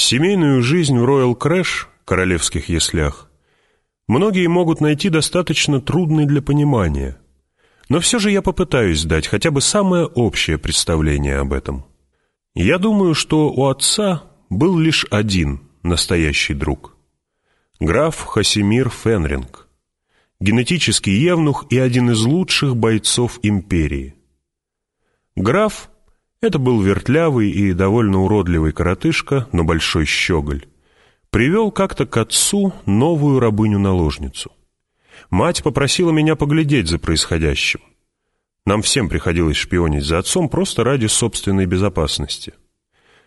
Семейную жизнь в Royal Creche, королевских яслях, многие могут найти достаточно трудной для понимания. Но все же я попытаюсь дать хотя бы самое общее представление об этом. Я думаю, что у отца был лишь один настоящий друг. Граф Хасимир Фенринг, генетический евнух и один из лучших бойцов империи. Граф — это был вертлявый и довольно уродливый коротышка, но большой щеголь. Привел как-то к отцу новую рабыню-наложницу. Мать попросила меня поглядеть за происходящим. Нам всем приходилось шпионить за отцом просто ради собственной безопасности.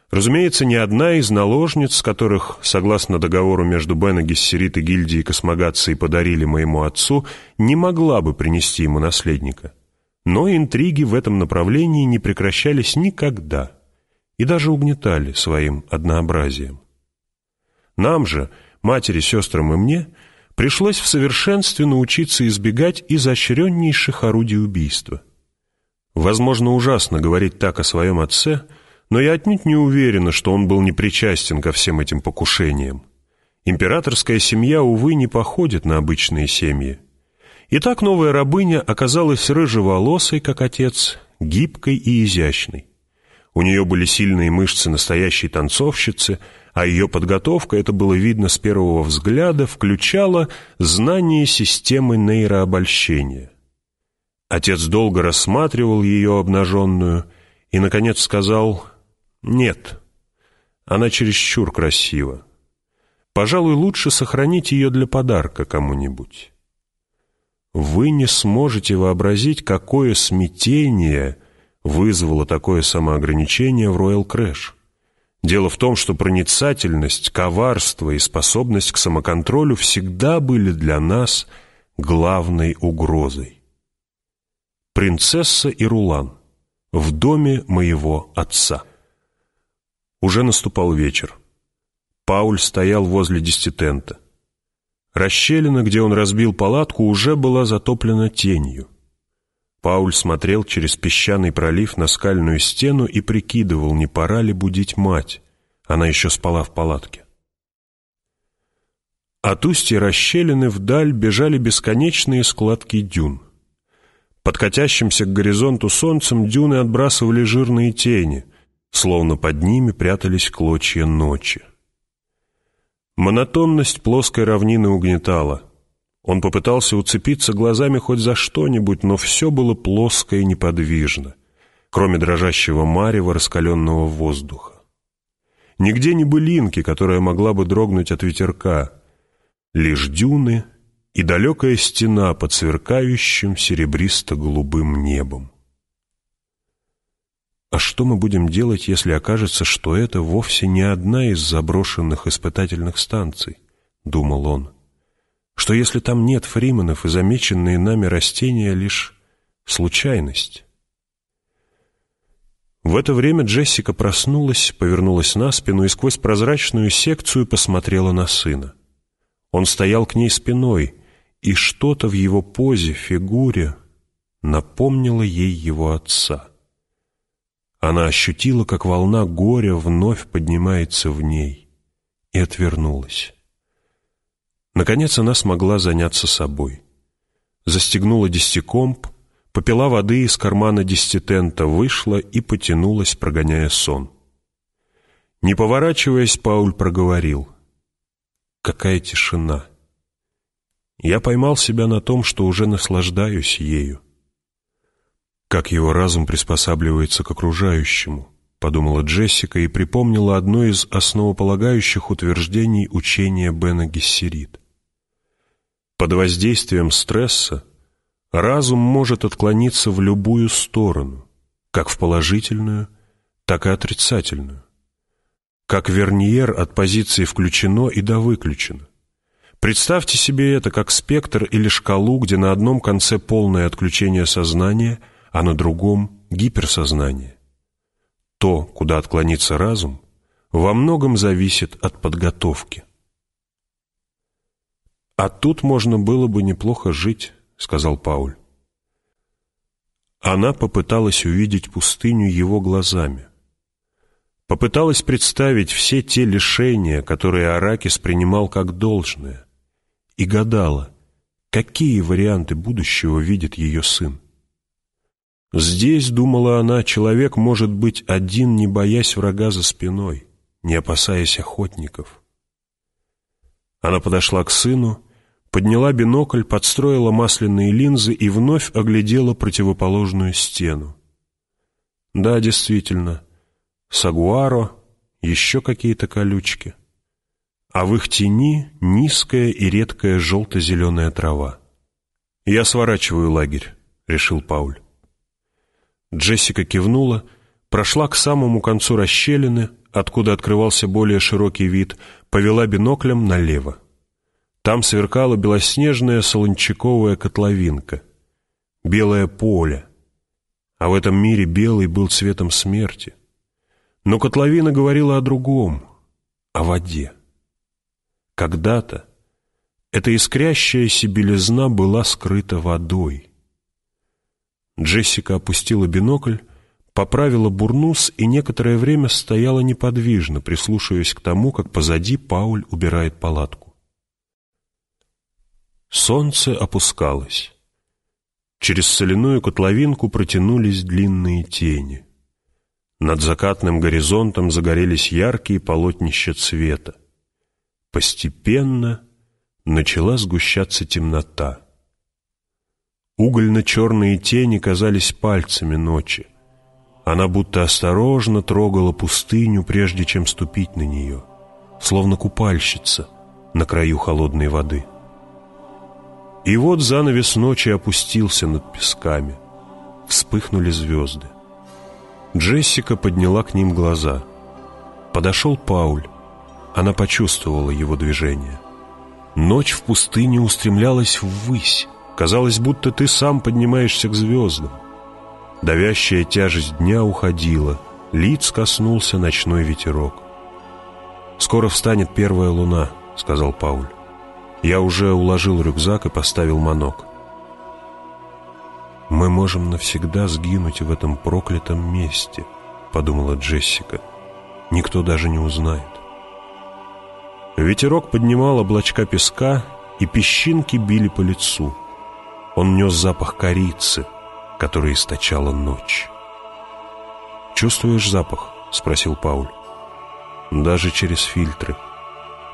Разумеется, ни одна из наложниц, которых, согласно договору между Бена Гессерит и гильдией космогации подарили моему отцу, не могла бы принести ему наследника. Но интриги в этом направлении не прекращались никогда и даже угнетали своим однообразием. Нам же, матери, сестрам и мне, пришлось в совершенстве научиться избегать изощреннейших орудий убийства – Возможно, ужасно говорить так о своем отце, но я отнюдь не уверена, что он был непричастен ко всем этим покушениям. Императорская семья, увы, не походит на обычные семьи. Итак, новая рабыня оказалась рыжеволосой, как отец, гибкой и изящной. У нее были сильные мышцы настоящей танцовщицы, а ее подготовка, это было видно с первого взгляда, включала знание системы нейрообольщения. Отец долго рассматривал ее обнаженную и, наконец, сказал «Нет, она чересчур красива. Пожалуй, лучше сохранить ее для подарка кому-нибудь». Вы не сможете вообразить, какое смятение вызвало такое самоограничение в Royal Crash. Дело в том, что проницательность, коварство и способность к самоконтролю всегда были для нас главной угрозой. Принцесса и Рулан. В доме моего отца. Уже наступал вечер. Пауль стоял возле диститента. Расщелина, где он разбил палатку, уже была затоплена тенью. Пауль смотрел через песчаный пролив на скальную стену и прикидывал, не пора ли будить мать. Она еще спала в палатке. От устья расщелины вдаль бежали бесконечные складки дюн. Под катящимся к горизонту солнцем дюны отбрасывали жирные тени, словно под ними прятались клочья ночи. Монотонность плоской равнины угнетала. Он попытался уцепиться глазами хоть за что-нибудь, но все было плоско и неподвижно, кроме дрожащего марева раскаленного воздуха. Нигде не былинки, которая могла бы дрогнуть от ветерка, лишь дюны и далекая стена под сверкающим серебристо-голубым небом. А что мы будем делать, если окажется, что это вовсе не одна из заброшенных испытательных станций? Думал он. Что если там нет фрименов и замеченные нами растения лишь случайность? В это время Джессика проснулась, повернулась на спину и сквозь прозрачную секцию посмотрела на сына. Он стоял к ней спиной, и что-то в его позе, фигуре напомнило ей его отца. Она ощутила, как волна горя вновь поднимается в ней, и отвернулась. Наконец она смогла заняться собой. Застегнула десятикомп, попила воды из кармана десятитента, вышла и потянулась, прогоняя сон. Не поворачиваясь, Пауль проговорил. «Какая тишина!» Я поймал себя на том, что уже наслаждаюсь ею. Как его разум приспосабливается к окружающему, подумала Джессика и припомнила одно из основополагающих утверждений учения Бена Гессерит. Под воздействием стресса разум может отклониться в любую сторону, как в положительную, так и отрицательную. Как верниер от позиции «включено» и до «выключено». Представьте себе это как спектр или шкалу, где на одном конце полное отключение сознания, а на другом — гиперсознание. То, куда отклонится разум, во многом зависит от подготовки. «А тут можно было бы неплохо жить», — сказал Пауль. Она попыталась увидеть пустыню его глазами. попыталась представить все те лишения, которые Аракис принимал как должное, и гадала, какие варианты будущего видит ее сын. Здесь, думала она, человек может быть один, не боясь врага за спиной, не опасаясь охотников. Она подошла к сыну, подняла бинокль, подстроила масляные линзы и вновь оглядела противоположную стену. Да, действительно, сагуаро, еще какие-то колючки. А в их тени низкая и редкая желто-зеленая трава. «Я сворачиваю лагерь», — решил Пауль. Джессика кивнула, прошла к самому концу расщелины, откуда открывался более широкий вид, повела биноклем налево. Там сверкала белоснежная солончаковая котловинка, белое поле, а в этом мире белый был цветом смерти. Но котловина говорила о другом, о воде. Когда-то эта искрящаяся белизна была скрыта водой — Джессика опустила бинокль, поправила бурнус и некоторое время стояла неподвижно, прислушиваясь к тому, как позади Пауль убирает палатку. Солнце опускалось. Через соляную котловинку протянулись длинные тени. Над закатным горизонтом загорелись яркие полотнища цвета. Постепенно начала сгущаться темнота. Угольно-черные тени казались пальцами ночи. Она будто осторожно трогала пустыню, прежде чем ступить на нее, словно купальщица на краю холодной воды. И вот занавес ночи опустился над песками. Вспыхнули звезды. Джессика подняла к ним глаза. Подошел Пауль. Она почувствовала его движение. Ночь в пустыне устремлялась ввысь, Казалось, будто ты сам поднимаешься к звездам. Давящая тяжесть дня уходила, лиц коснулся ночной ветерок. «Скоро встанет первая луна», — сказал Пауль. Я уже уложил рюкзак и поставил манок. «Мы можем навсегда сгинуть в этом проклятом месте», — подумала Джессика. «Никто даже не узнает». Ветерок поднимал облачка песка, и песчинки били по лицу. Он нес запах корицы, который источала ночь. «Чувствуешь запах?» — спросил Пауль. «Даже через фильтры.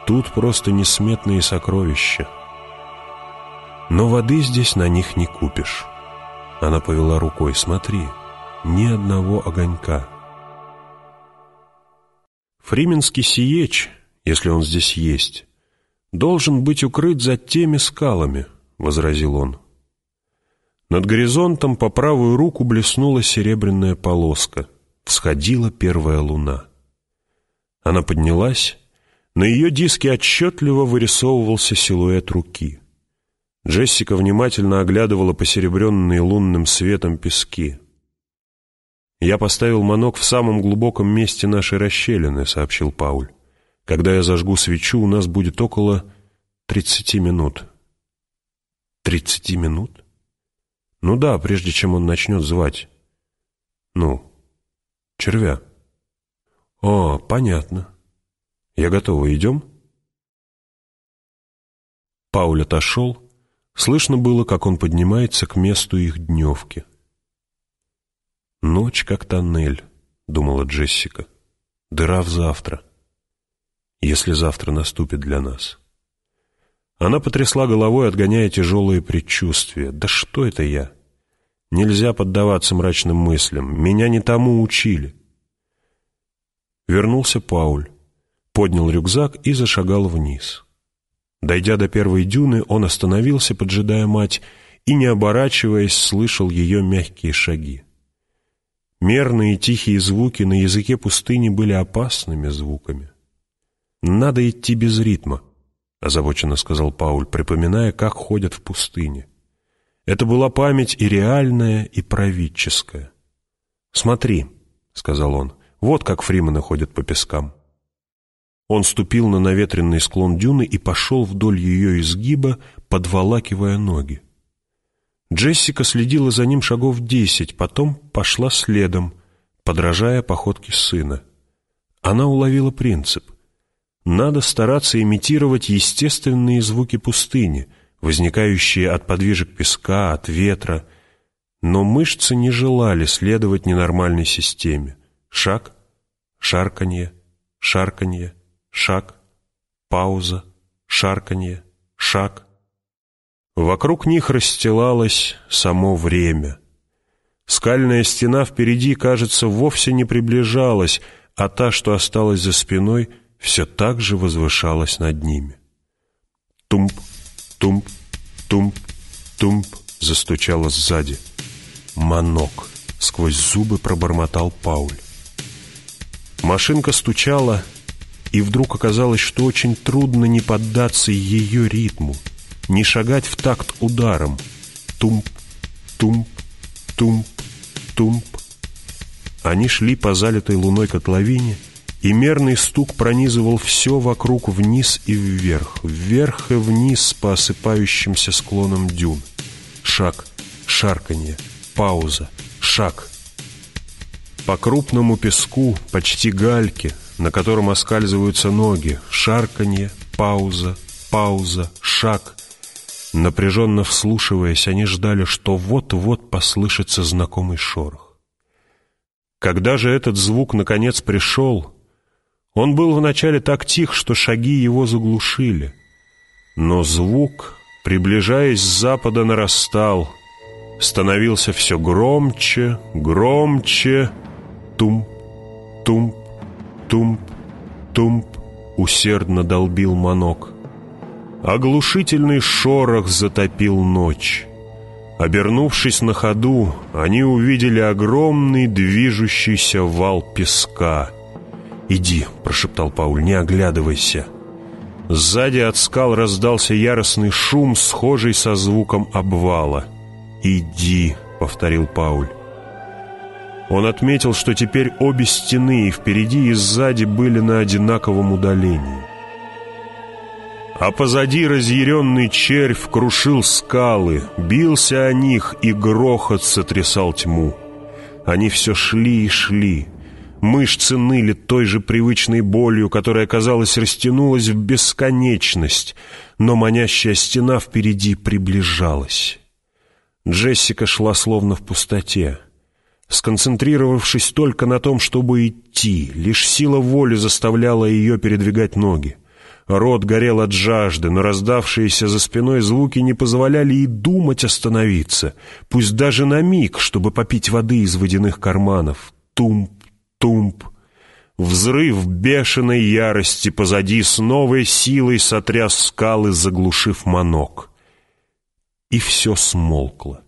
Тут просто несметные сокровища. Но воды здесь на них не купишь». Она повела рукой. «Смотри, ни одного огонька». Фрименский сиеч, если он здесь есть, должен быть укрыт за теми скалами, — возразил он. Над горизонтом по правую руку блеснула серебряная полоска. Всходила первая луна. Она поднялась. На ее диске отчетливо вырисовывался силуэт руки. Джессика внимательно оглядывала посеребренные лунным светом пески. «Я поставил манок в самом глубоком месте нашей расщелины», — сообщил Пауль. «Когда я зажгу свечу, у нас будет около тридцати минут». «Тридцати минут?» Ну да, прежде чем он начнет звать. Ну, червя. О, понятно. Я готова, идем? Пауль отошел. Слышно было, как он поднимается к месту их дневки. «Ночь как тоннель», — думала Джессика. «Дыра в завтра, если завтра наступит для нас». Она потрясла головой, отгоняя тяжелые предчувствия. «Да что это я? Нельзя поддаваться мрачным мыслям. Меня не тому учили». Вернулся Пауль, поднял рюкзак и зашагал вниз. Дойдя до первой дюны, он остановился, поджидая мать, и, не оборачиваясь, слышал ее мягкие шаги. Мерные тихие звуки на языке пустыни были опасными звуками. Надо идти без ритма. — озабоченно сказал Пауль, припоминая, как ходят в пустыне. Это была память и реальная, и правительская. «Смотри», — сказал он, — «вот как фримены ходят по пескам». Он ступил на наветренный склон дюны и пошел вдоль ее изгиба, подволакивая ноги. Джессика следила за ним шагов десять, потом пошла следом, подражая походке сына. Она уловила принцип. Надо стараться имитировать естественные звуки пустыни, возникающие от подвижек песка, от ветра. Но мышцы не желали следовать ненормальной системе. Шаг, шарканье, шарканье, шаг, пауза, шарканье, шаг. Вокруг них расстилалось само время. Скальная стена впереди, кажется, вовсе не приближалась, а та, что осталась за спиной, все так же возвышалась над ними. Тумп, тумп, тумп, тумп застучало сзади. «Манок!» — сквозь зубы пробормотал Пауль. Машинка стучала, и вдруг оказалось, что очень трудно не поддаться ее ритму, не шагать в такт ударом. Тумп, тумп, тумп, тумп. Они шли по залитой луной котловине, и мерный стук пронизывал все вокруг вниз и вверх, вверх и вниз по осыпающимся склонам дюн. Шаг, шарканье, пауза, шаг. По крупному песку, почти гальке, на котором оскальзываются ноги, шарканье, пауза, пауза, шаг. Напряженно вслушиваясь, они ждали, что вот-вот послышится знакомый шорох. Когда же этот звук наконец пришел, он был вначале так тих, что шаги его заглушили. Но звук, приближаясь с запада, нарастал, становился все громче, громче, тум, тум, Тумп, тумп, усердно долбил манок. Оглушительный шорох затопил ночь. Обернувшись на ходу, они увидели огромный движущийся вал песка. «Иди», — прошептал Пауль, — «не оглядывайся». Сзади от скал раздался яростный шум, схожий со звуком обвала. «Иди», — повторил Пауль. Он отметил, что теперь обе стены и впереди, и сзади были на одинаковом удалении. А позади разъяренный червь крушил скалы, бился о них, и грохот сотрясал тьму. Они все шли и шли. Мышцы ныли той же привычной болью, которая, казалось, растянулась в бесконечность, но манящая стена впереди приближалась. Джессика шла словно в пустоте. Сконцентрировавшись только на том, чтобы идти, лишь сила воли заставляла ее передвигать ноги. Рот горел от жажды, но раздавшиеся за спиной звуки не позволяли и думать остановиться, пусть даже на миг, чтобы попить воды из водяных карманов. Тумп, тумп. Взрыв бешеной ярости позади с новой силой сотряс скалы, заглушив манок. И все смолкло.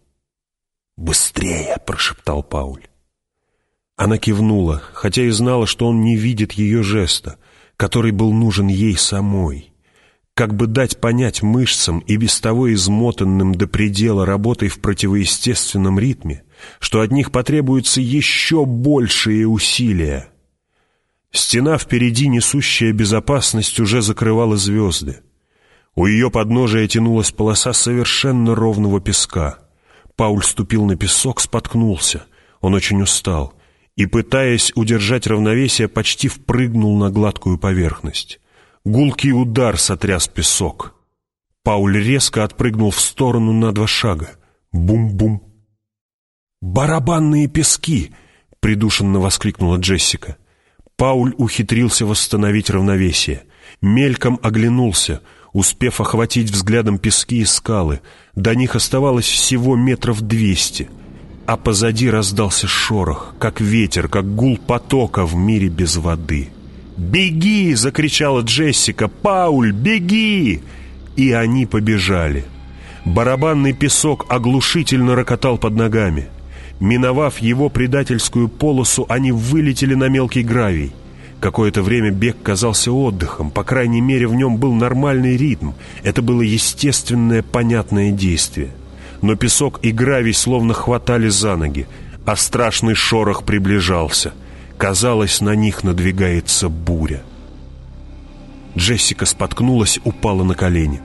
«Быстрее!» — прошептал Пауль. Она кивнула, хотя и знала, что он не видит ее жеста, который был нужен ей самой. Как бы дать понять мышцам и без того измотанным до предела работой в противоестественном ритме, что от них потребуются еще большие усилия. Стена впереди, несущая безопасность, уже закрывала звезды. У ее подножия тянулась полоса совершенно ровного песка — Пауль ступил на песок, споткнулся. Он очень устал. И, пытаясь удержать равновесие, почти впрыгнул на гладкую поверхность. Гулкий удар сотряс песок. Пауль резко отпрыгнул в сторону на два шага. Бум-бум. «Барабанные пески!» — придушенно воскликнула Джессика. Пауль ухитрился восстановить равновесие. Мельком оглянулся — успев охватить взглядом пески и скалы. До них оставалось всего метров двести. А позади раздался шорох, как ветер, как гул потока в мире без воды. «Беги!» — закричала Джессика. «Пауль, беги!» И они побежали. Барабанный песок оглушительно рокотал под ногами. Миновав его предательскую полосу, они вылетели на мелкий гравий. Какое-то время бег казался отдыхом, по крайней мере в нем был нормальный ритм. Это было естественное, понятное действие. Но песок и гравий словно хватали за ноги, а страшный шорох приближался. Казалось, на них надвигается буря. Джессика споткнулась, упала на колени.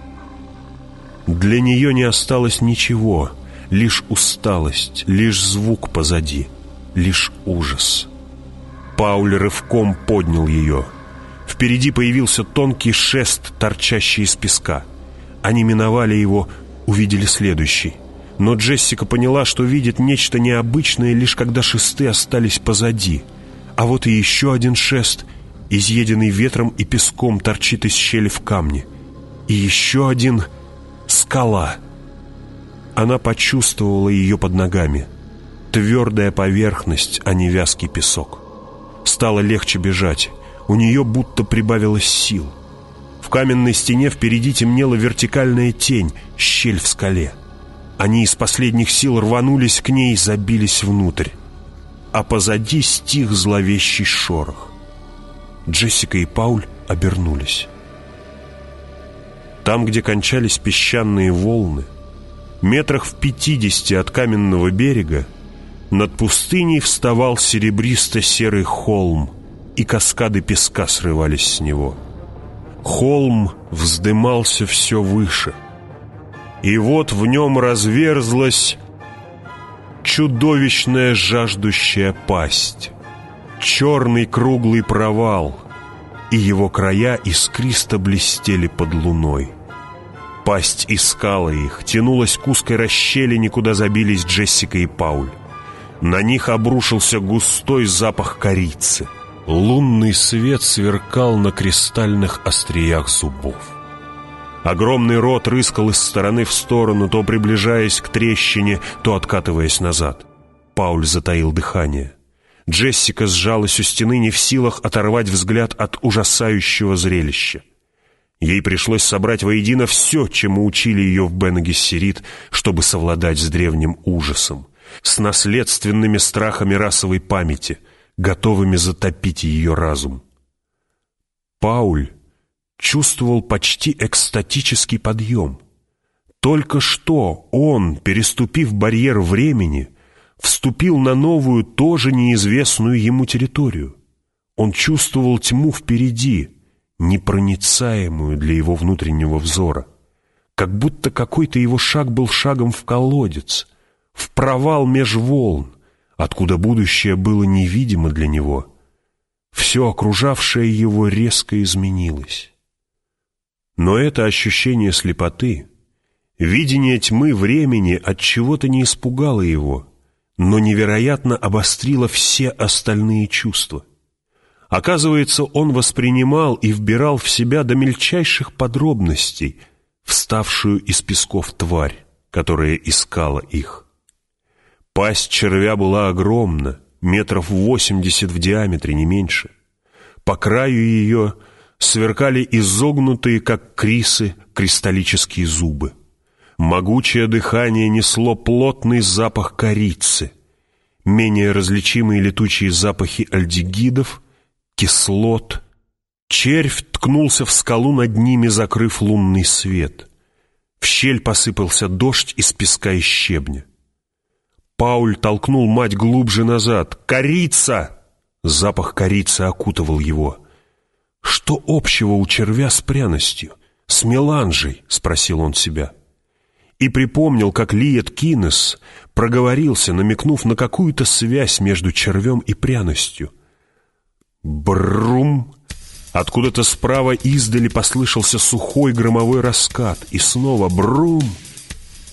Для нее не осталось ничего, лишь усталость, лишь звук позади, лишь ужас. Пауль рывком поднял ее. Впереди появился тонкий шест, торчащий из песка. Они миновали его, увидели следующий. Но Джессика поняла, что видит нечто необычное, лишь когда шесты остались позади. А вот и еще один шест, изъеденный ветром и песком, торчит из щели в камне. И еще один — скала. Она почувствовала ее под ногами. Твердая поверхность, а не вязкий песок. Стало легче бежать. У нее будто прибавилось сил. В каменной стене впереди темнела вертикальная тень, щель в скале. Они из последних сил рванулись к ней и забились внутрь. А позади стих зловещий шорох. Джессика и Пауль обернулись. Там, где кончались песчаные волны, метрах в пятидесяти от каменного берега, над пустыней вставал серебристо-серый холм, и каскады песка срывались с него. Холм вздымался все выше — и вот в нем разверзлась чудовищная жаждущая пасть, черный круглый провал, и его края искристо блестели под луной. Пасть искала их, тянулась к узкой расщелине, куда забились Джессика и Пауль. На них обрушился густой запах корицы. Лунный свет сверкал на кристальных остриях зубов. Огромный рот рыскал из стороны в сторону, то приближаясь к трещине, то откатываясь назад. Пауль затаил дыхание. Джессика сжалась у стены, не в силах оторвать взгляд от ужасающего зрелища. Ей пришлось собрать воедино все, чему учили ее в Бенегессерит, чтобы совладать с древним ужасом, с наследственными страхами расовой памяти, готовыми затопить ее разум. Пауль чувствовал почти экстатический подъем. Только что он, переступив барьер времени, вступил на новую, тоже неизвестную ему территорию. Он чувствовал тьму впереди, непроницаемую для его внутреннего взора. Как будто какой-то его шаг был шагом в колодец, в провал меж волн, откуда будущее было невидимо для него. Все окружавшее его резко изменилось. Но это ощущение слепоты, видение тьмы времени от чего-то не испугало его, но невероятно обострило все остальные чувства. Оказывается, он воспринимал и вбирал в себя до мельчайших подробностей вставшую из песков тварь, которая искала их. Пасть червя была огромна, метров восемьдесят в диаметре, не меньше. По краю ее сверкали изогнутые, как крисы, кристаллические зубы. Могучее дыхание несло плотный запах корицы, менее различимые летучие запахи альдегидов, кислот. Червь ткнулся в скалу над ними, закрыв лунный свет. В щель посыпался дождь из песка и щебня. Пауль толкнул мать глубже назад. «Корица!» Запах корицы окутывал его. Что общего у червя с пряностью? С меланжей? Спросил он себя. И припомнил, как Лиет Кинес проговорился, намекнув на какую-то связь между червем и пряностью. Брум! Откуда-то справа издали послышался сухой громовой раскат, и снова брум!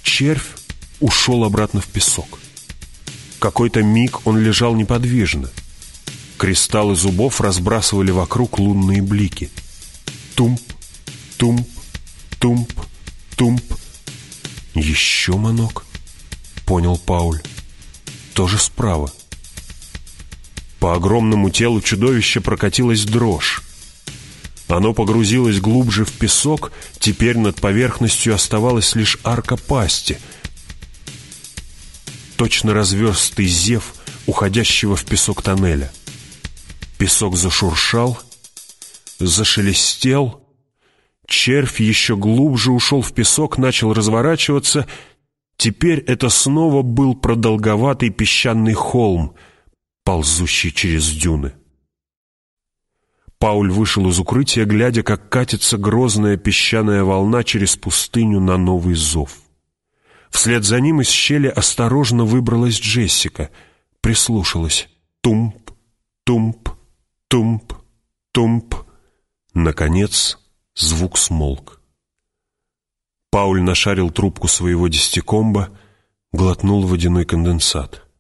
Червь ушел обратно в песок. Какой-то миг он лежал неподвижно — Кристаллы зубов разбрасывали вокруг лунные блики. Тумп, тумп, тумп, тумп. Еще манок, понял Пауль. Тоже справа. По огромному телу чудовища прокатилась дрожь. Оно погрузилось глубже в песок, теперь над поверхностью оставалась лишь арка пасти. Точно разверстый зев уходящего в песок тоннеля. Песок зашуршал, зашелестел. Червь еще глубже ушел в песок, начал разворачиваться. Теперь это снова был продолговатый песчаный холм, ползущий через дюны. Пауль вышел из укрытия, глядя, как катится грозная песчаная волна через пустыню на новый зов. Вслед за ним из щели осторожно выбралась Джессика, прислушалась. Тумп, Тумп, тумп, тумп. Наконец звук смолк. Пауль нашарил трубку своего десятикомба, глотнул водяной конденсат.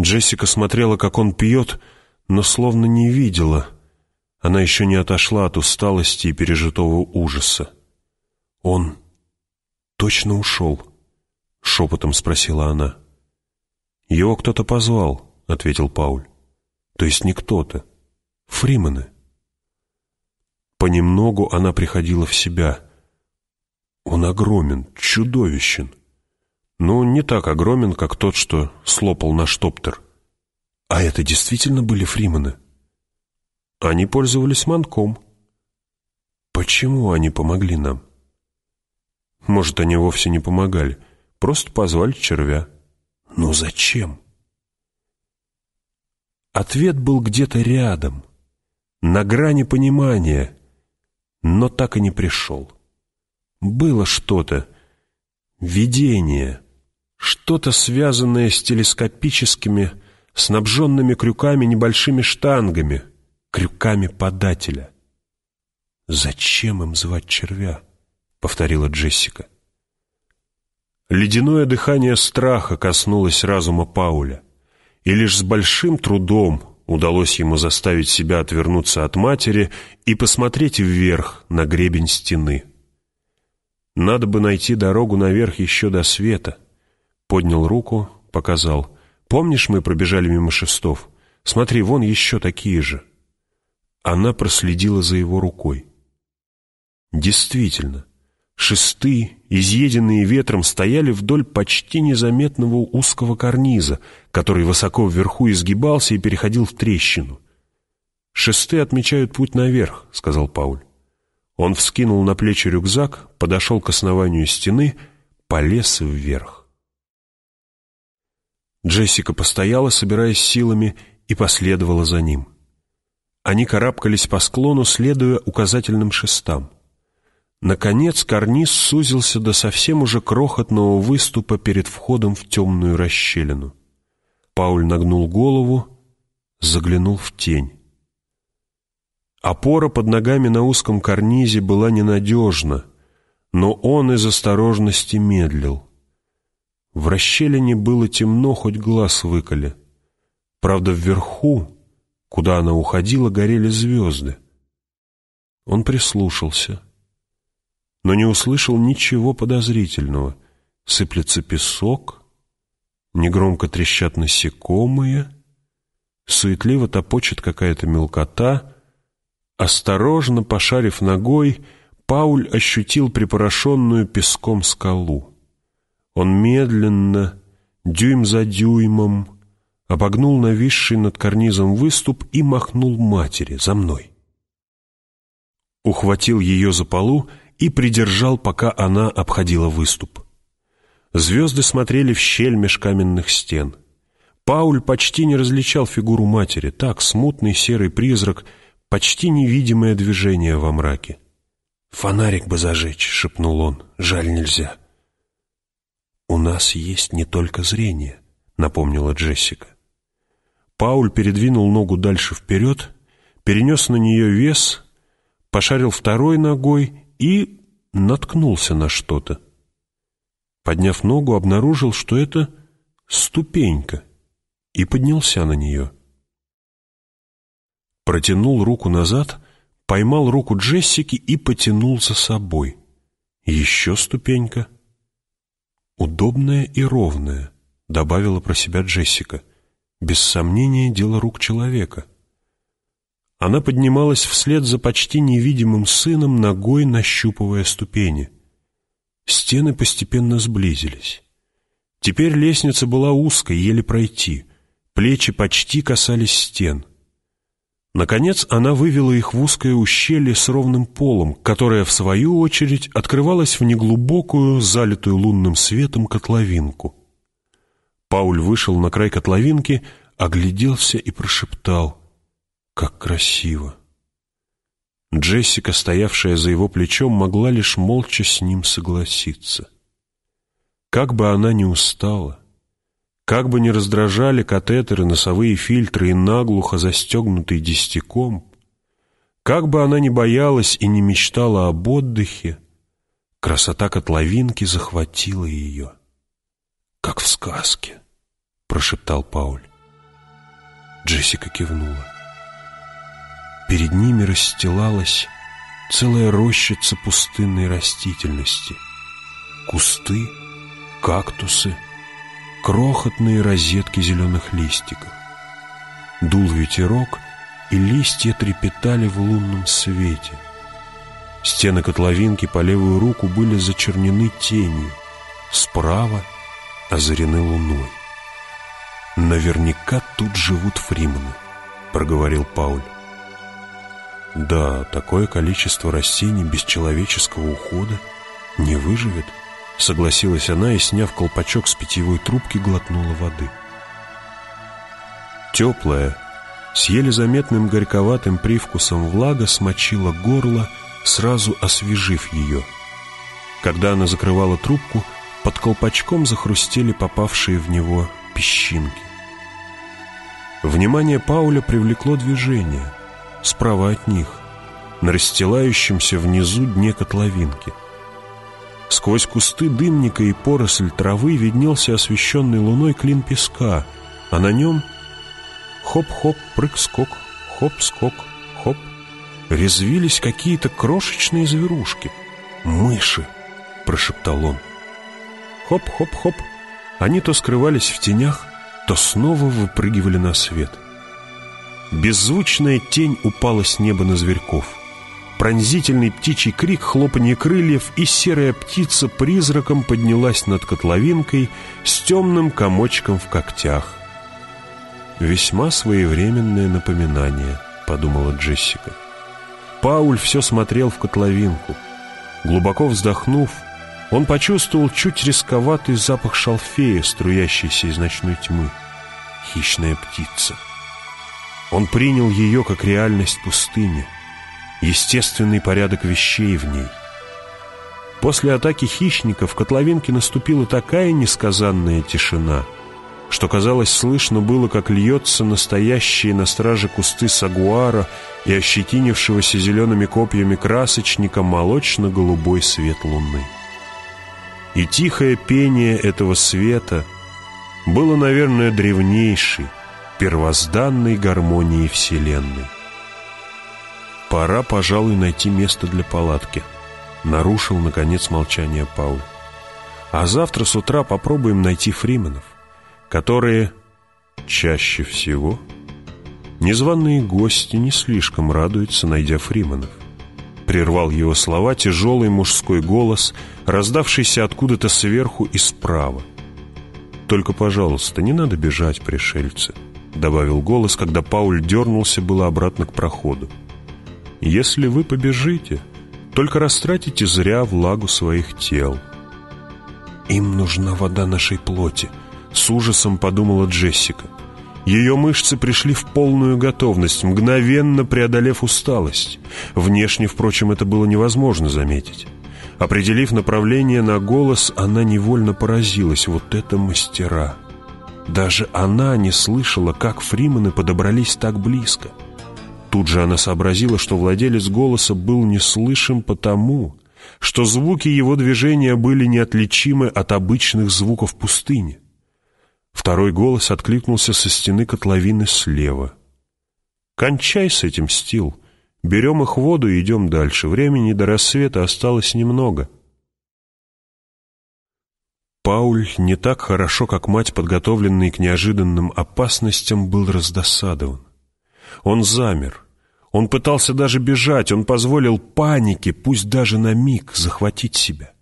Джессика смотрела, как он пьет, но словно не видела. Она еще не отошла от усталости и пережитого ужаса. «Он точно ушел?» — шепотом спросила она. «Его кто-то позвал», — ответил Пауль. «То есть не кто-то. Фримены». Понемногу она приходила в себя. Он огромен, чудовищен. Но не так огромен, как тот, что слопал наш топтер. А это действительно были фримены? Они пользовались манком. Почему они помогли нам? Может, они вовсе не помогали, просто позвали червя. Но зачем? Ответ был где-то рядом, на грани понимания, но так и не пришел. Было что-то, видение, что-то связанное с телескопическими, снабженными крюками небольшими штангами, крюками подателя. «Зачем им звать червя?» — повторила Джессика. Ледяное дыхание страха коснулось разума Пауля, и лишь с большим трудом удалось ему заставить себя отвернуться от матери и посмотреть вверх на гребень стены. Надо бы найти дорогу наверх еще до света. Поднял руку, показал. Помнишь, мы пробежали мимо шестов? Смотри, вон еще такие же. Она проследила за его рукой. Действительно, Шесты, изъеденные ветром, стояли вдоль почти незаметного узкого карниза, который высоко вверху изгибался и переходил в трещину. «Шесты отмечают путь наверх», — сказал Пауль. Он вскинул на плечи рюкзак, подошел к основанию стены, полез вверх. Джессика постояла, собираясь силами, и последовала за ним. Они карабкались по склону, следуя указательным шестам. Наконец карниз сузился до совсем уже крохотного выступа перед входом в темную расщелину. Пауль нагнул голову, заглянул в тень. Опора под ногами на узком карнизе была ненадежна, но он из осторожности медлил. В расщелине было темно, хоть глаз выколи. Правда, вверху, куда она уходила, горели звезды. Он прислушался — но не услышал ничего подозрительного. Сыплется песок, негромко трещат насекомые, суетливо топочет какая-то мелкота. Осторожно пошарив ногой, Пауль ощутил припорошенную песком скалу. Он медленно, дюйм за дюймом, обогнул нависший над карнизом выступ и махнул матери за мной. Ухватил ее за полу и придержал, пока она обходила выступ. Звезды смотрели в щель меж каменных стен. Пауль почти не различал фигуру матери, так, смутный серый призрак, почти невидимое движение во мраке. «Фонарик бы зажечь», — шепнул он, — «жаль, нельзя». «У нас есть не только зрение», — напомнила Джессика. Пауль передвинул ногу дальше вперед, перенес на нее вес, пошарил второй ногой и наткнулся на что-то. Подняв ногу, обнаружил, что это ступенька, и поднялся на нее. Протянул руку назад, поймал руку Джессики и потянул за собой. Еще ступенька. Удобная и ровная, добавила про себя Джессика. Без сомнения, дело рук человека — она поднималась вслед за почти невидимым сыном, ногой нащупывая ступени. Стены постепенно сблизились. Теперь лестница была узкой, еле пройти. Плечи почти касались стен. Наконец она вывела их в узкое ущелье с ровным полом, которое, в свою очередь, открывалось в неглубокую, залитую лунным светом котловинку. Пауль вышел на край котловинки, огляделся и прошептал — как красиво! Джессика, стоявшая за его плечом, могла лишь молча с ним согласиться. Как бы она ни устала, Как бы ни раздражали катетеры, носовые фильтры и наглухо застегнутый десятиком, как бы она ни боялась и не мечтала об отдыхе, красота котловинки захватила ее. «Как в сказке», — прошептал Пауль. Джессика кивнула. Перед ними расстилалась целая рощица пустынной растительности. Кусты, кактусы, крохотные розетки зеленых листиков. Дул ветерок, и листья трепетали в лунном свете. Стены котловинки по левую руку были зачернены тенью, справа озарены луной. «Наверняка тут живут фримены», — проговорил Пауль. «Да, такое количество растений без человеческого ухода не выживет», — согласилась она и, сняв колпачок с питьевой трубки, глотнула воды. Теплая, с еле заметным горьковатым привкусом влага смочила горло, сразу освежив ее. Когда она закрывала трубку, под колпачком захрустели попавшие в него песчинки. Внимание Пауля привлекло движение справа от них, на расстилающемся внизу дне котловинки. Сквозь кусты дымника и поросль травы виднелся освещенный луной клин песка, а на нем хоп-хоп, прыг-скок, хоп-скок, хоп. Резвились какие-то крошечные зверушки. «Мыши!» — прошептал он. Хоп-хоп-хоп. Они то скрывались в тенях, то снова выпрыгивали на свет. Беззвучная тень упала с неба на зверьков. Пронзительный птичий крик, хлопанье крыльев, и серая птица призраком поднялась над котловинкой с темным комочком в когтях. «Весьма своевременное напоминание», — подумала Джессика. Пауль все смотрел в котловинку. Глубоко вздохнув, он почувствовал чуть рисковатый запах шалфея, струящийся из ночной тьмы. Хищная птица. Он принял ее как реальность пустыни, естественный порядок вещей в ней. После атаки хищников в котловинке наступила такая несказанная тишина, что, казалось, слышно было, как льется настоящие на страже кусты сагуара и ощетинившегося зелеными копьями красочника молочно-голубой свет луны. И тихое пение этого света было, наверное, древнейшей, первозданной гармонией Вселенной. Пора, пожалуй, найти место для палатки. Нарушил, наконец, молчание Пауль. А завтра с утра попробуем найти фрименов, которые чаще всего незваные гости не слишком радуются, найдя фрименов. Прервал его слова тяжелый мужской голос, раздавшийся откуда-то сверху и справа. «Только, пожалуйста, не надо бежать, пришельцы», — добавил голос, когда Пауль дернулся было обратно к проходу. «Если вы побежите, только растратите зря влагу своих тел». «Им нужна вода нашей плоти», — с ужасом подумала Джессика. Ее мышцы пришли в полную готовность, мгновенно преодолев усталость. Внешне, впрочем, это было невозможно заметить. Определив направление на голос, она невольно поразилась. Вот это мастера! Даже она не слышала, как фримены подобрались так близко. Тут же она сообразила, что владелец голоса был неслышим потому, что звуки его движения были неотличимы от обычных звуков пустыни. Второй голос откликнулся со стены котловины слева. «Кончай с этим, Стил. Берем их воду и идем дальше. Времени до рассвета осталось немного». Пауль, не так хорошо, как мать, подготовленный к неожиданным опасностям, был раздосадован. Он замер. Он пытался даже бежать, он позволил панике, пусть даже на миг, захватить себя.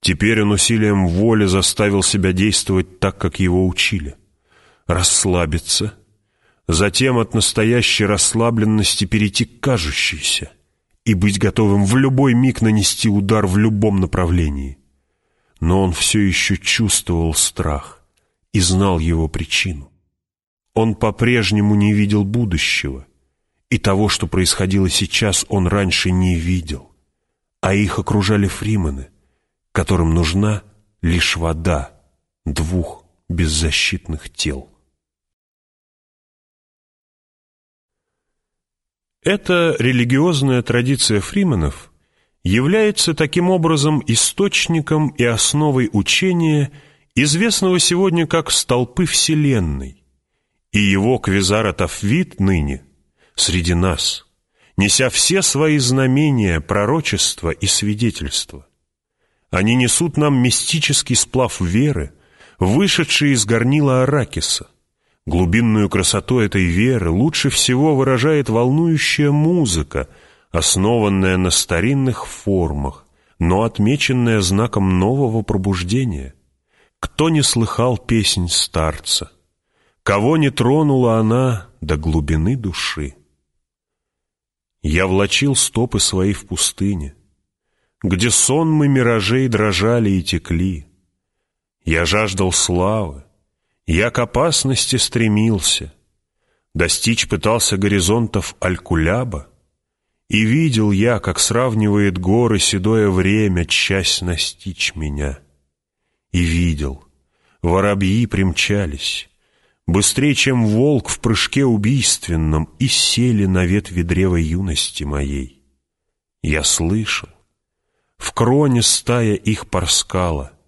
Теперь он усилием воли заставил себя действовать так, как его учили. Расслабиться, затем от настоящей расслабленности перейти к кажущейся и быть готовым в любой миг нанести удар в любом направлении. Но он все еще чувствовал страх и знал его причину. Он по-прежнему не видел будущего, и того, что происходило сейчас, он раньше не видел, а их окружали фримены, которым нужна лишь вода двух беззащитных тел. Эта религиозная традиция фриманов является таким образом источником и основой учения, известного сегодня как «столпы Вселенной», и его Квизаратов ныне среди нас, неся все свои знамения, пророчества и свидетельства. Они несут нам мистический сплав веры, вышедший из горнила Аракиса. Глубинную красоту этой веры лучше всего выражает волнующая музыка, основанная на старинных формах, но отмеченная знаком нового пробуждения. Кто не слыхал песнь старца? Кого не тронула она до глубины души? Я влачил стопы свои в пустыне, Где сонмы миражей дрожали и текли. Я жаждал славы, я к опасности стремился, Достичь пытался горизонтов Алькуляба, И видел я, как сравнивает горы седое время, Часть настичь меня. И видел, воробьи примчались, Быстрее, чем волк в прыжке убийственном, И сели на ветви древа юности моей. Я слышал, в кроне стая их порскала,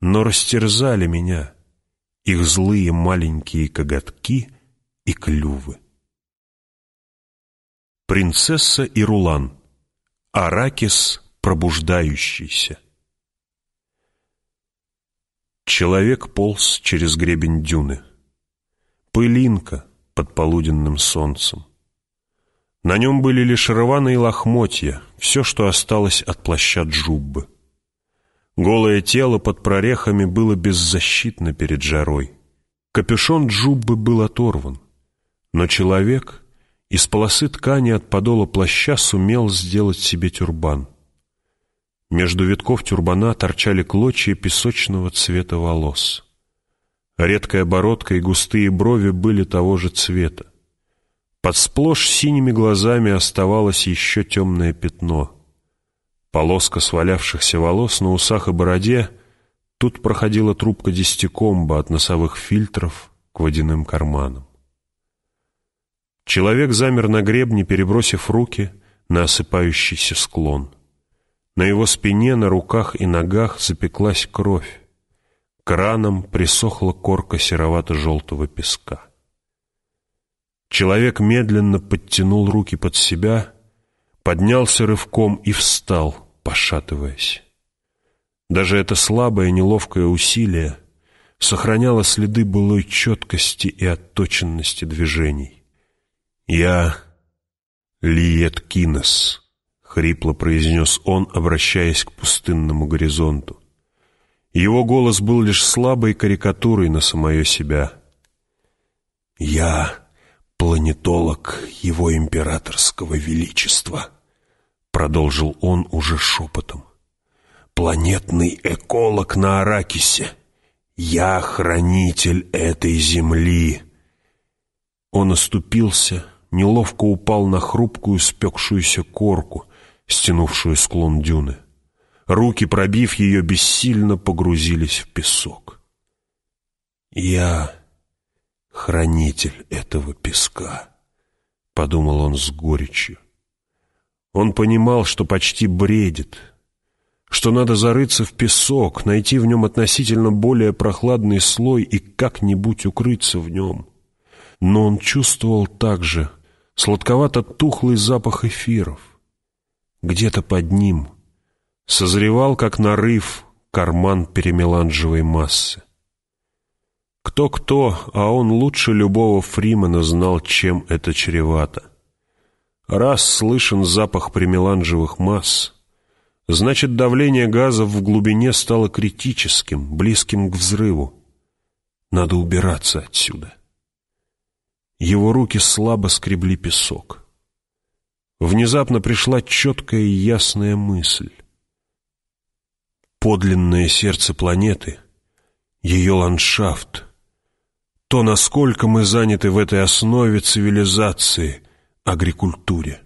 Но растерзали меня Их злые маленькие коготки и клювы. Принцесса и Рулан Аракис пробуждающийся Человек полз через гребень дюны — пылинка под полуденным солнцем. На нем были лишь рваные лохмотья, все, что осталось от плаща Джуббы. Голое тело под прорехами было беззащитно перед жарой. Капюшон Джуббы был оторван, но человек из полосы ткани от подола плаща сумел сделать себе тюрбан. Между витков тюрбана торчали клочья песочного цвета волос. Редкая бородка и густые брови были того же цвета. Под сплошь синими глазами оставалось еще темное пятно. Полоска свалявшихся волос на усах и бороде, тут проходила трубка десятикомба от носовых фильтров к водяным карманам. Человек замер на гребне, перебросив руки на осыпающийся склон. На его спине, на руках и ногах запеклась кровь. Краном присохла корка серовато-желтого песка. Человек медленно подтянул руки под себя, поднялся рывком и встал, пошатываясь. Даже это слабое неловкое усилие сохраняло следы былой четкости и отточенности движений. «Я Лиет Кинес», — хрипло произнес он, обращаясь к пустынному горизонту. Его голос был лишь слабой карикатурой на самое себя. «Я планетолог его императорского величества», — продолжил он уже шепотом. «Планетный эколог на Аракисе. Я хранитель этой земли». Он оступился, неловко упал на хрупкую спекшуюся корку, стянувшую склон дюны. Руки, пробив ее, бессильно погрузились в песок. «Я хранитель этого песка», — подумал он с горечью. Он понимал, что почти бредит, что надо зарыться в песок, найти в нем относительно более прохладный слой и как-нибудь укрыться в нем. Но он чувствовал также сладковато-тухлый запах эфиров. Где-то под ним — Созревал, как нарыв, карман перемеланжевой массы. Кто-кто, а он лучше любого Фримена знал, чем это чревато. Раз слышен запах примеланжевых масс, значит, давление газов в глубине стало критическим, близким к взрыву. Надо убираться отсюда. Его руки слабо скребли песок. Внезапно пришла четкая и ясная мысль подлинное сердце планеты, ее ландшафт, то, насколько мы заняты в этой основе цивилизации, агрикультуре.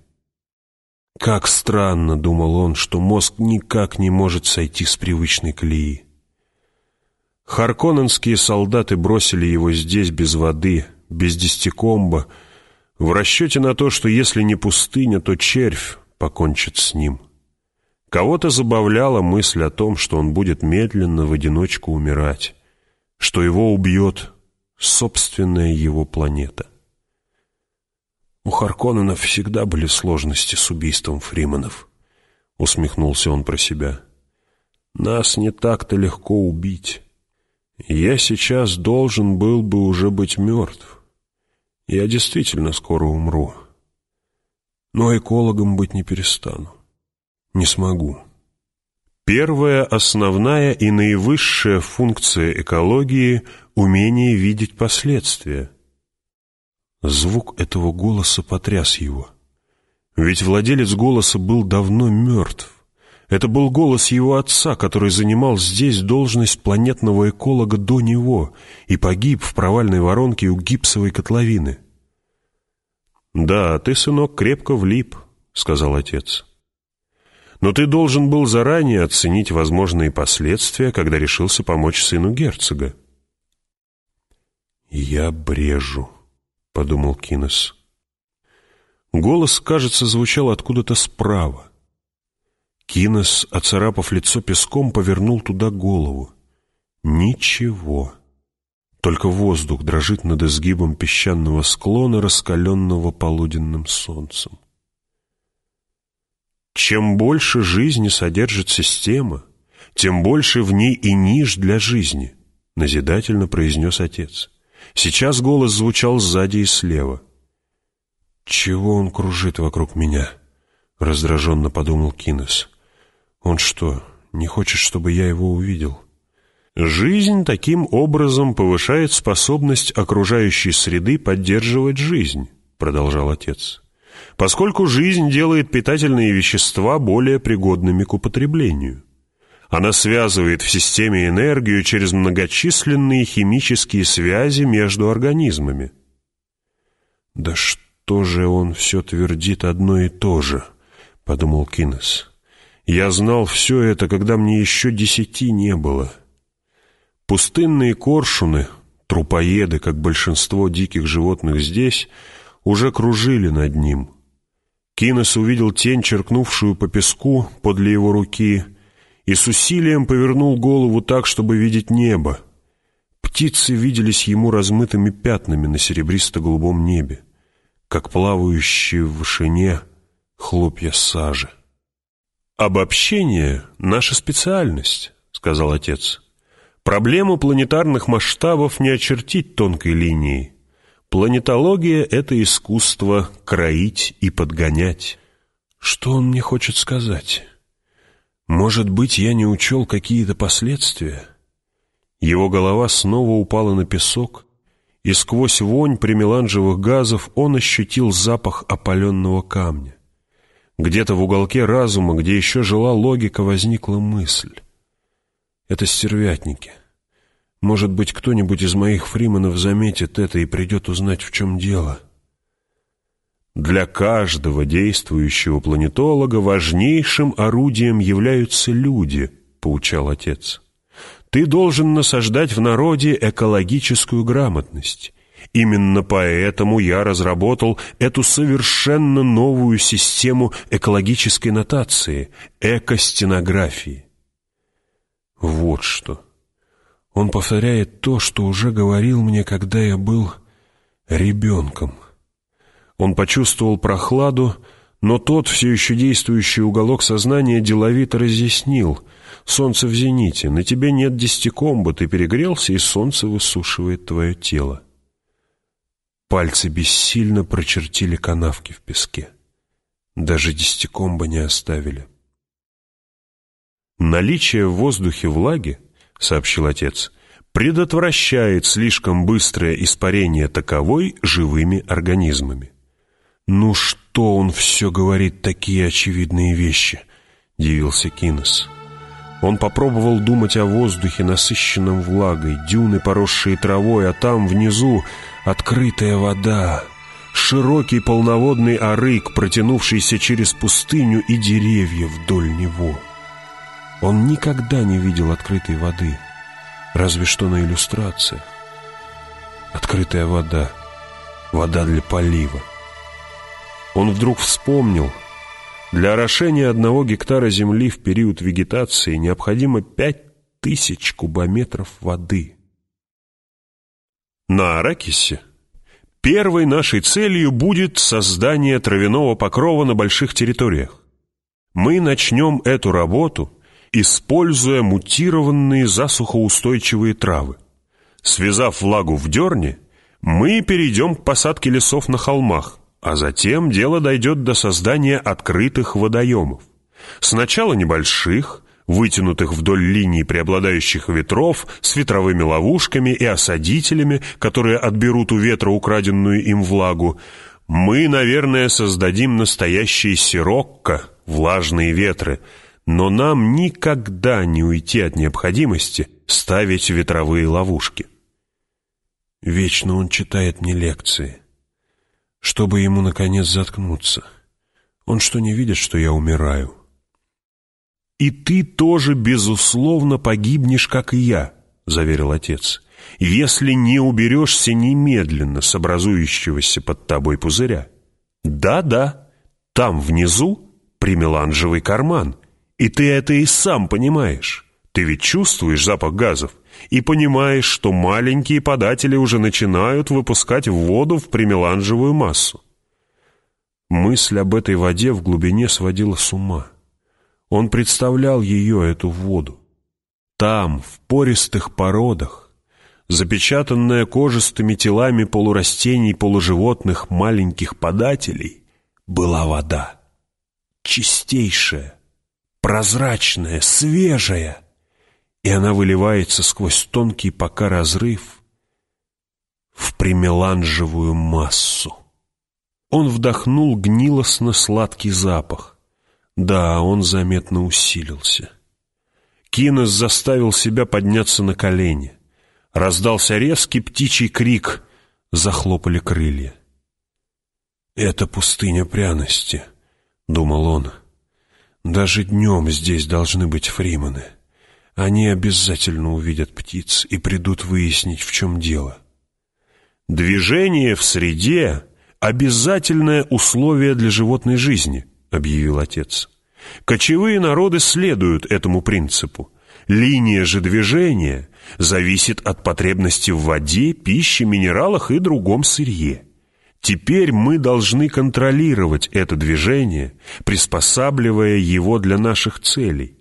Как странно, думал он, что мозг никак не может сойти с привычной колеи. Харконненские солдаты бросили его здесь без воды, без десятикомба, в расчете на то, что если не пустыня, то червь покончит с ним. Кого-то забавляла мысль о том, что он будет медленно в одиночку умирать, что его убьет собственная его планета. У Харконненов всегда были сложности с убийством фриманов, усмехнулся он про себя. Нас не так-то легко убить. Я сейчас должен был бы уже быть мертв. Я действительно скоро умру. Но экологом быть не перестану. Не смогу. Первая основная и наивысшая функция экологии — умение видеть последствия. Звук этого голоса потряс его. Ведь владелец голоса был давно мертв. Это был голос его отца, который занимал здесь должность планетного эколога до него и погиб в провальной воронке у гипсовой котловины. «Да, ты, сынок, крепко влип», — сказал отец. «Но ты должен был заранее оценить возможные последствия, когда решился помочь сыну герцога». «Я брежу», — подумал Кинес. Голос, кажется, звучал откуда-то справа. Кинес, оцарапав лицо песком, повернул туда голову. Ничего. Только воздух дрожит над изгибом песчаного склона, раскаленного полуденным солнцем. Чем больше жизни содержит система, тем больше в ней и ниш для жизни, назидательно произнес отец. Сейчас голос звучал сзади и слева. «Чего он кружит вокруг меня?» — раздраженно подумал Кинес. Он что, не хочет, чтобы я его увидел? Жизнь таким образом повышает способность окружающей среды поддерживать жизнь, продолжал отец. Поскольку жизнь делает питательные вещества более пригодными к употреблению. Она связывает в системе энергию через многочисленные химические связи между организмами. «Да что же он все твердит одно и то же?» — подумал Кинес. Я знал все это, когда мне еще десяти не было. Пустынные коршуны, трупоеды, как большинство диких животных здесь, уже кружили над ним. Кинес увидел тень, черкнувшую по песку подле его руки, и с усилием повернул голову так, чтобы видеть небо. Птицы виделись ему размытыми пятнами на серебристо-голубом небе, как плавающие в вышине хлопья сажи. «Обобщение — наша специальность», — сказал отец. «Проблему планетарных масштабов не очертить тонкой линией. Планетология — это искусство кроить и подгонять». Что он мне хочет сказать? Может быть, я не учел какие-то последствия? Его голова снова упала на песок, и сквозь вонь примеланжевых газов он ощутил запах опаленного камня. Где-то в уголке разума, где еще жила логика, возникла мысль. Это стервятники. Может быть, кто-нибудь из моих фриманов заметит это и придет узнать, в чем дело. Для каждого действующего планетолога важнейшим орудием являются люди, поучал отец. Ты должен насаждать в народе экологическую грамотность. Именно поэтому я разработал эту совершенно новую систему экологической нотации, экостенографии. Вот что. Он повторяет то, что уже говорил мне, когда я был ребенком. Он почувствовал прохладу, но тот, все еще действующий уголок сознания, деловито разъяснил. «Солнце в зените, на тебе нет десятикомба, ты перегрелся, и солнце высушивает твое тело». Пальцы бессильно прочертили канавки в песке. Даже десятикомба не оставили. «Наличие в воздухе влаги, — сообщил отец, — предотвращает слишком быстрое испарение таковой живыми организмами». «Ну что он все говорит такие очевидные вещи?» — дивился Кинес. Он попробовал думать о воздухе, насыщенном влагой, дюны, поросшие травой, а там, внизу, Открытая вода, широкий полноводный арык, протянувшийся через пустыню и деревья вдоль него. Он никогда не видел открытой воды. разве что на иллюстрациях. Открытая вода, вода для полива. Он вдруг вспомнил, для орошения одного гектара земли в период вегетации необходимо пять тысяч кубометров воды. На Аракисе первой нашей целью будет создание травяного покрова на больших территориях. Мы начнем эту работу, используя мутированные засухоустойчивые травы. Связав влагу в дерне, мы перейдем к посадке лесов на холмах, а затем дело дойдет до создания открытых водоемов. Сначала небольших, вытянутых вдоль линий преобладающих ветров с ветровыми ловушками и осадителями, которые отберут у ветра украденную им влагу, мы, наверное, создадим настоящие сирокко, влажные ветры, но нам никогда не уйти от необходимости ставить ветровые ловушки. Вечно он читает мне лекции чтобы ему, наконец, заткнуться. Он что, не видит, что я умираю? «И ты тоже, безусловно, погибнешь, как и я», — заверил отец, «если не уберешься немедленно с образующегося под тобой пузыря. Да-да, там внизу примеланжевый карман, и ты это и сам понимаешь. Ты ведь чувствуешь запах газов и понимаешь, что маленькие податели уже начинают выпускать воду в примеланжевую массу. Мысль об этой воде в глубине сводила с ума. Он представлял ее, эту воду. Там, в пористых породах, запечатанная кожистыми телами полурастений, полуживотных маленьких подателей, была вода. Чистейшая, прозрачная, свежая — и она выливается сквозь тонкий пока разрыв в примеланжевую массу. Он вдохнул гнилостно-сладкий запах. Да, он заметно усилился. Кинес заставил себя подняться на колени. Раздался резкий птичий крик. Захлопали крылья. «Это пустыня пряности», — думал он. «Даже днем здесь должны быть фриманы». Они обязательно увидят птиц и придут выяснить, в чем дело. «Движение в среде — обязательное условие для животной жизни», — объявил отец. «Кочевые народы следуют этому принципу. Линия же движения зависит от потребности в воде, пище, минералах и другом сырье. Теперь мы должны контролировать это движение, приспосабливая его для наших целей.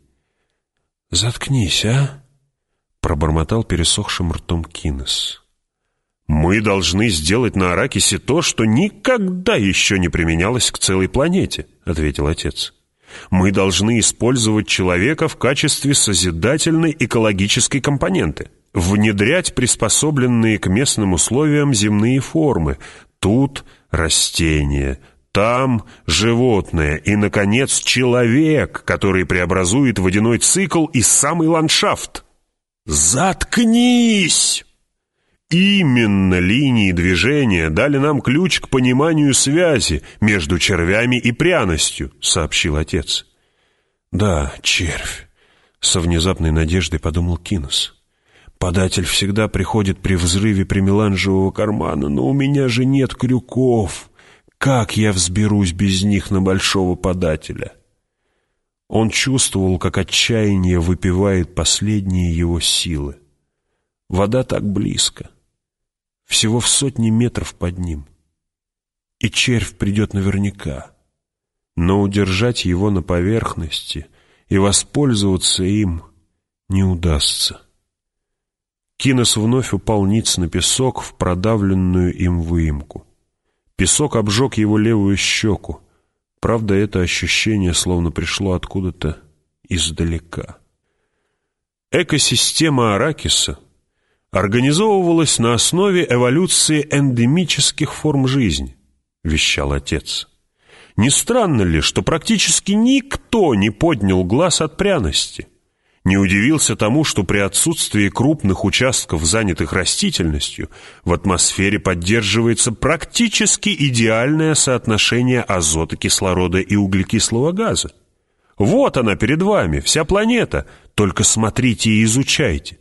«Заткнись, а?» — пробормотал пересохшим ртом Кинес. «Мы должны сделать на Аракисе то, что никогда еще не применялось к целой планете», — ответил отец. «Мы должны использовать человека в качестве созидательной экологической компоненты, внедрять приспособленные к местным условиям земные формы. Тут растения, там животное и, наконец, человек, который преобразует водяной цикл и самый ландшафт. Заткнись! Именно линии движения дали нам ключ к пониманию связи между червями и пряностью, сообщил отец. Да, червь, со внезапной надеждой подумал Кинос. Податель всегда приходит при взрыве примеланжевого кармана, но у меня же нет крюков. Как я взберусь без них на большого подателя? Он чувствовал, как отчаяние выпивает последние его силы. Вода так близко, всего в сотни метров под ним. И червь придет наверняка, но удержать его на поверхности и воспользоваться им не удастся. Кинос вновь упал ниц на песок в продавленную им выемку. Песок обжег его левую щеку. Правда, это ощущение словно пришло откуда-то издалека. Экосистема Аракиса организовывалась на основе эволюции эндемических форм жизни, вещал отец. Не странно ли, что практически никто не поднял глаз от пряности? Не удивился тому, что при отсутствии крупных участков, занятых растительностью, в атмосфере поддерживается практически идеальное соотношение азота, кислорода и углекислого газа. Вот она перед вами, вся планета, только смотрите и изучайте.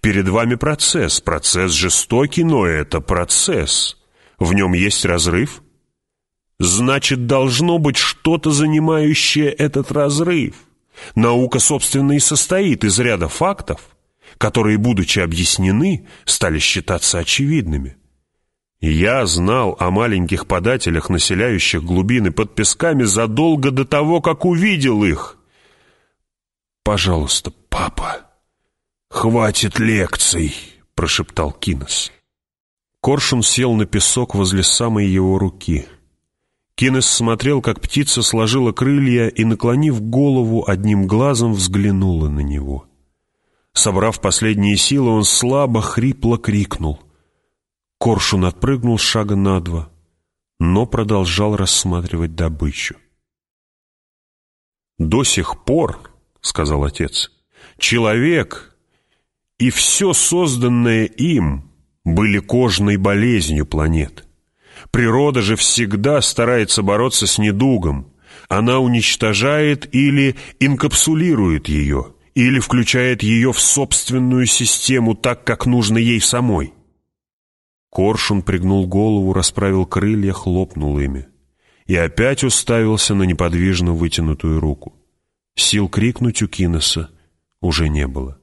Перед вами процесс, процесс жестокий, но это процесс. В нем есть разрыв? Значит, должно быть что-то, занимающее этот разрыв. Наука, собственно, и состоит из ряда фактов, которые, будучи объяснены, стали считаться очевидными. Я знал о маленьких подателях, населяющих глубины под песками, задолго до того, как увидел их. «Пожалуйста, папа, хватит лекций», — прошептал Кинес. Коршун сел на песок возле самой его руки. Кинес смотрел, как птица сложила крылья и, наклонив голову, одним глазом взглянула на него. Собрав последние силы, он слабо, хрипло крикнул — Коршун отпрыгнул шага на два, но продолжал рассматривать добычу. «До сих пор, — сказал отец, — человек и все созданное им были кожной болезнью планет. Природа же всегда старается бороться с недугом. Она уничтожает или инкапсулирует ее, или включает ее в собственную систему так, как нужно ей самой. Коршун пригнул голову, расправил крылья, хлопнул ими. И опять уставился на неподвижно вытянутую руку. Сил крикнуть у Кинеса уже не было.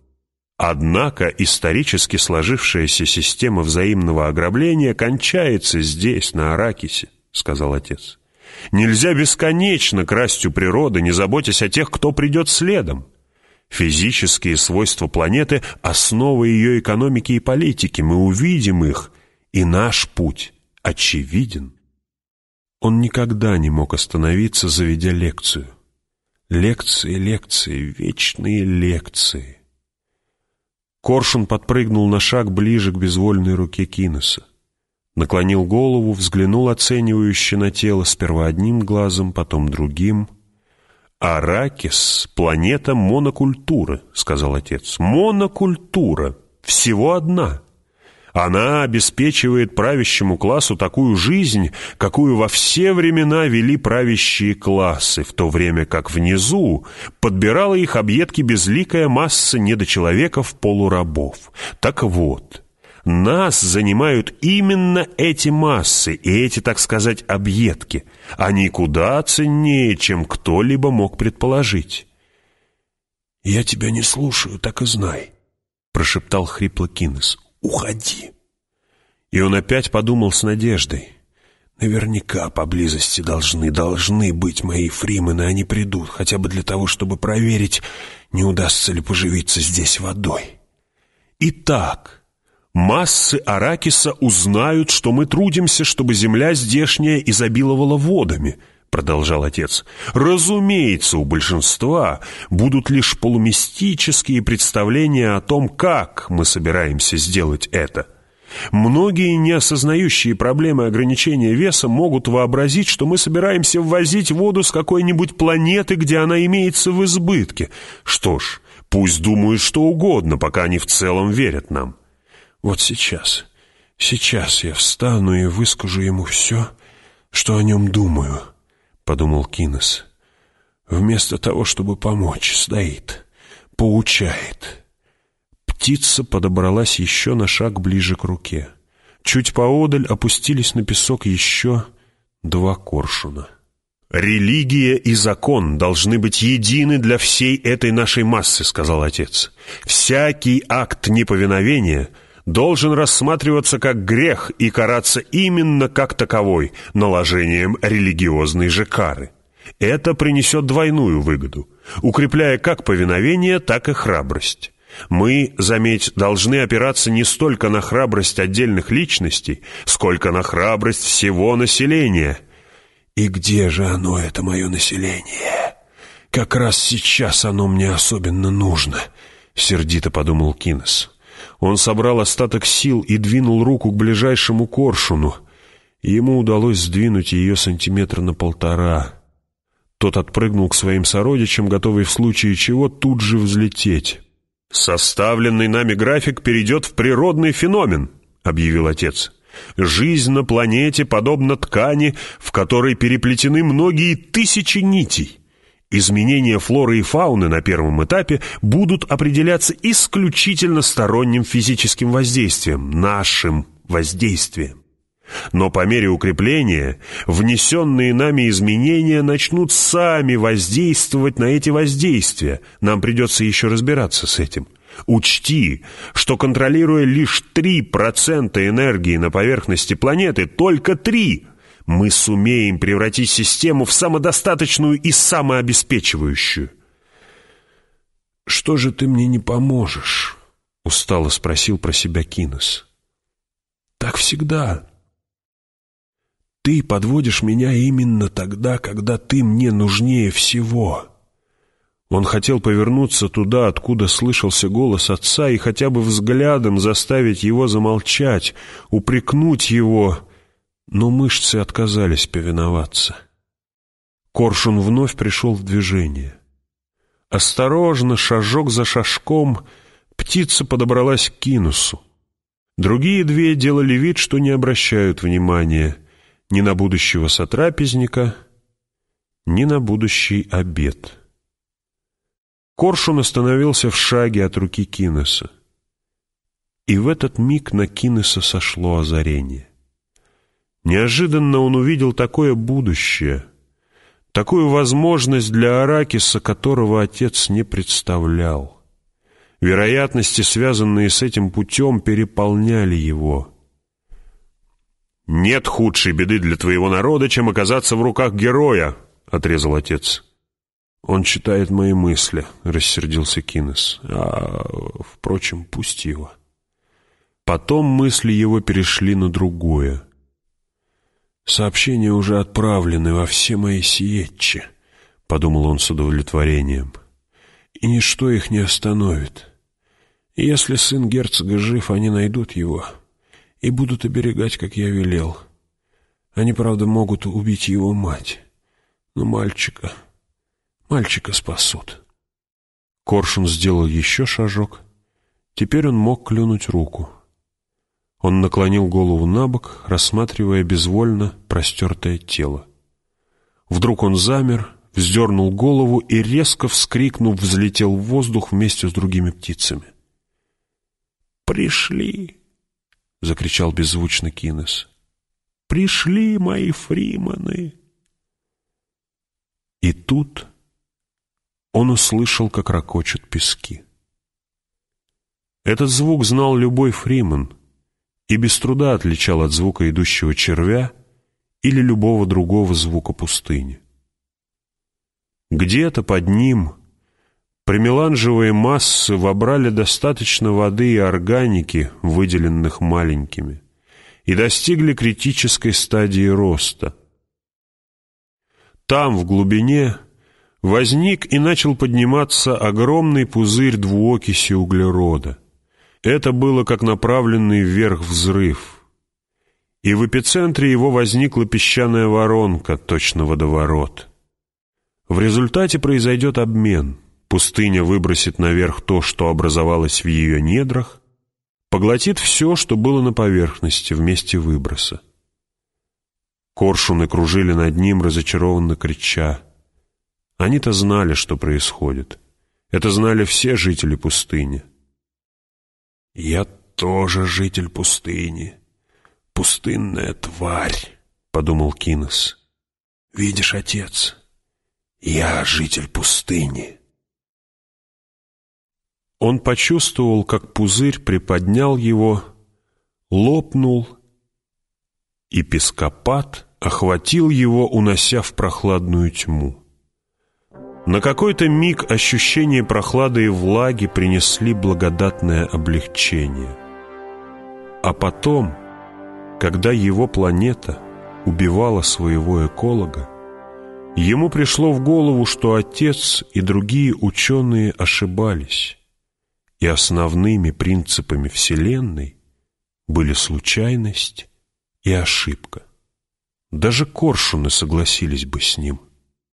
Однако исторически сложившаяся система взаимного ограбления кончается здесь, на Аракисе, сказал отец. Нельзя бесконечно красть у природы, не заботясь о тех, кто придет следом. Физические свойства планеты — основа ее экономики и политики. Мы увидим их, и наш путь очевиден. Он никогда не мог остановиться, заведя лекцию. Лекции, лекции, вечные лекции. Коршун подпрыгнул на шаг ближе к безвольной руке Кинеса. Наклонил голову, взглянул оценивающе на тело сперва одним глазом, потом другим. «Аракис — планета монокультуры», — сказал отец. «Монокультура. Всего одна». Она обеспечивает правящему классу такую жизнь, какую во все времена вели правящие классы, в то время как внизу подбирала их объедки безликая масса недочеловеков-полурабов. Так вот, нас занимают именно эти массы и эти, так сказать, объедки. Они куда ценнее, чем кто-либо мог предположить. «Я тебя не слушаю, так и знай», — прошептал хрипло Кинес. Уходи!» И он опять подумал с надеждой. «Наверняка поблизости должны, должны быть мои фримены, они придут, хотя бы для того, чтобы проверить, не удастся ли поживиться здесь водой. Итак, массы Аракиса узнают, что мы трудимся, чтобы земля здешняя изобиловала водами» продолжал отец, разумеется, у большинства будут лишь полумистические представления о том, как мы собираемся сделать это. Многие, не осознающие проблемы ограничения веса, могут вообразить, что мы собираемся ввозить воду с какой-нибудь планеты, где она имеется в избытке. Что ж, пусть думают что угодно, пока они в целом верят нам. Вот сейчас, сейчас я встану и выскажу ему все, что о нем думаю» подумал Кинес. Вместо того, чтобы помочь, стоит, поучает. Птица подобралась еще на шаг ближе к руке. Чуть поодаль опустились на песок еще два коршуна. «Религия и закон должны быть едины для всей этой нашей массы», — сказал отец. «Всякий акт неповиновения — должен рассматриваться как грех и караться именно как таковой, наложением религиозной же кары. Это принесет двойную выгоду, укрепляя как повиновение, так и храбрость. Мы, заметь, должны опираться не столько на храбрость отдельных личностей, сколько на храбрость всего населения. И где же оно, это мое население? Как раз сейчас оно мне особенно нужно, сердито подумал Кинес. Он собрал остаток сил и двинул руку к ближайшему коршуну. Ему удалось сдвинуть ее сантиметра на полтора. Тот отпрыгнул к своим сородичам, готовый в случае чего тут же взлететь. «Составленный нами график перейдет в природный феномен», — объявил отец. «Жизнь на планете подобна ткани, в которой переплетены многие тысячи нитей. Изменения флоры и фауны на первом этапе будут определяться исключительно сторонним физическим воздействием, нашим воздействием. Но по мере укрепления внесенные нами изменения начнут сами воздействовать на эти воздействия. Нам придется еще разбираться с этим. Учти, что контролируя лишь 3% энергии на поверхности планеты, только 3%, мы сумеем превратить систему в самодостаточную и самообеспечивающую. «Что же ты мне не поможешь?» — устало спросил про себя Кинос. «Так всегда. Ты подводишь меня именно тогда, когда ты мне нужнее всего». Он хотел повернуться туда, откуда слышался голос отца, и хотя бы взглядом заставить его замолчать, упрекнуть его, но мышцы отказались повиноваться. Коршун вновь пришел в движение. Осторожно, шажок за шажком, птица подобралась к кинусу. Другие две делали вид, что не обращают внимания ни на будущего сотрапезника, ни на будущий обед. Коршун остановился в шаге от руки Кинеса. И в этот миг на Кинеса сошло озарение. Неожиданно он увидел такое будущее, такую возможность для Аракиса, которого отец не представлял. Вероятности, связанные с этим путем, переполняли его. «Нет худшей беды для твоего народа, чем оказаться в руках героя», — отрезал отец. «Он читает мои мысли», — рассердился Кинес. «А, впрочем, пусть его». Потом мысли его перешли на другое. «Сообщения уже отправлены во все мои сиетчи», — подумал он с удовлетворением. «И ничто их не остановит. если сын герцога жив, они найдут его и будут оберегать, как я велел. Они, правда, могут убить его мать, но мальчика...» Мальчика спасут. Коршун сделал еще шажок. Теперь он мог клюнуть руку. Он наклонил голову на бок, рассматривая безвольно простертое тело. Вдруг он замер, вздернул голову и, резко вскрикнув, взлетел в воздух вместе с другими птицами. «Пришли!» — закричал беззвучно Кинес. «Пришли мои фриманы!» И тут он услышал, как ракочут пески. Этот звук знал любой фриман и без труда отличал от звука идущего червя или любого другого звука пустыни. Где-то под ним премеланжевые массы вобрали достаточно воды и органики, выделенных маленькими, и достигли критической стадии роста. Там, в глубине, возник и начал подниматься огромный пузырь двуокиси углерода. Это было как направленный вверх взрыв. И в эпицентре его возникла песчаная воронка, точно водоворот. В результате произойдет обмен. Пустыня выбросит наверх то, что образовалось в ее недрах, поглотит все, что было на поверхности вместе выброса. Коршуны кружили над ним, разочарованно крича. Они-то знали, что происходит. Это знали все жители пустыни. «Я тоже житель пустыни. Пустынная тварь», — подумал Кинос. «Видишь, отец, я житель пустыни». Он почувствовал, как пузырь приподнял его, лопнул, и пескопад охватил его, унося в прохладную тьму. На какой-то миг ощущение прохлады и влаги принесли благодатное облегчение. А потом, когда его планета убивала своего эколога, ему пришло в голову, что отец и другие ученые ошибались, и основными принципами Вселенной были случайность и ошибка. Даже коршуны согласились бы с ним.